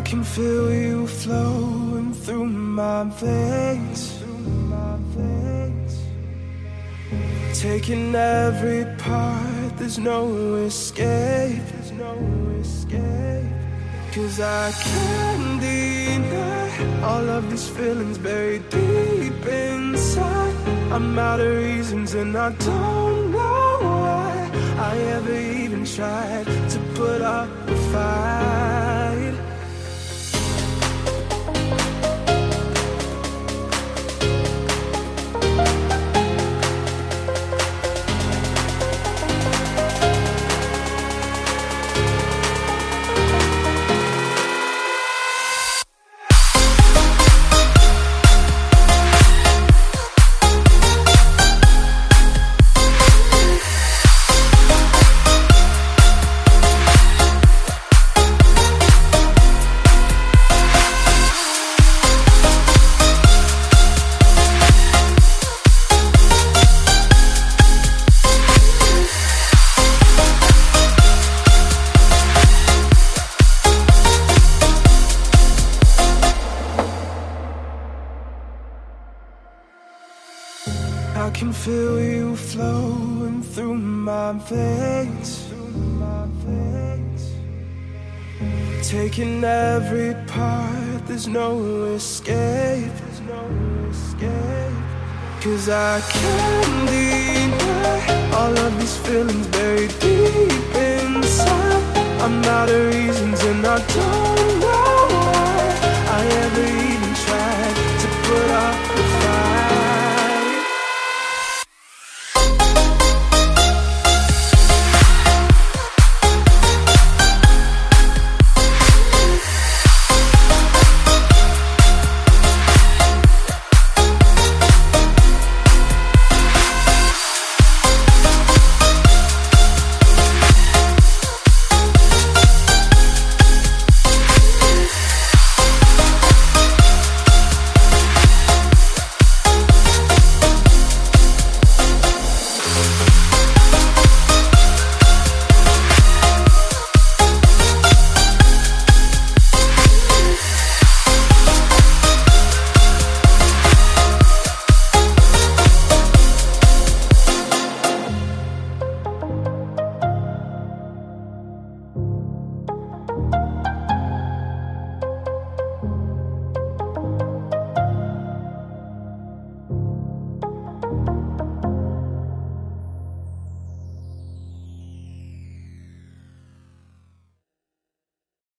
can feel you flowing through my veins. Taking every part, there's no escape. There's no escape. Cause I can't deny all of these feelings buried deep inside. I'm out of reasons and I don't know why I ever even tried to put up a fight. I can feel you flowing through my veins. Taking every part, there's no escape. There's no escape. Cause I can't deny all of these feelings buried deep inside. I'm reasons and I don't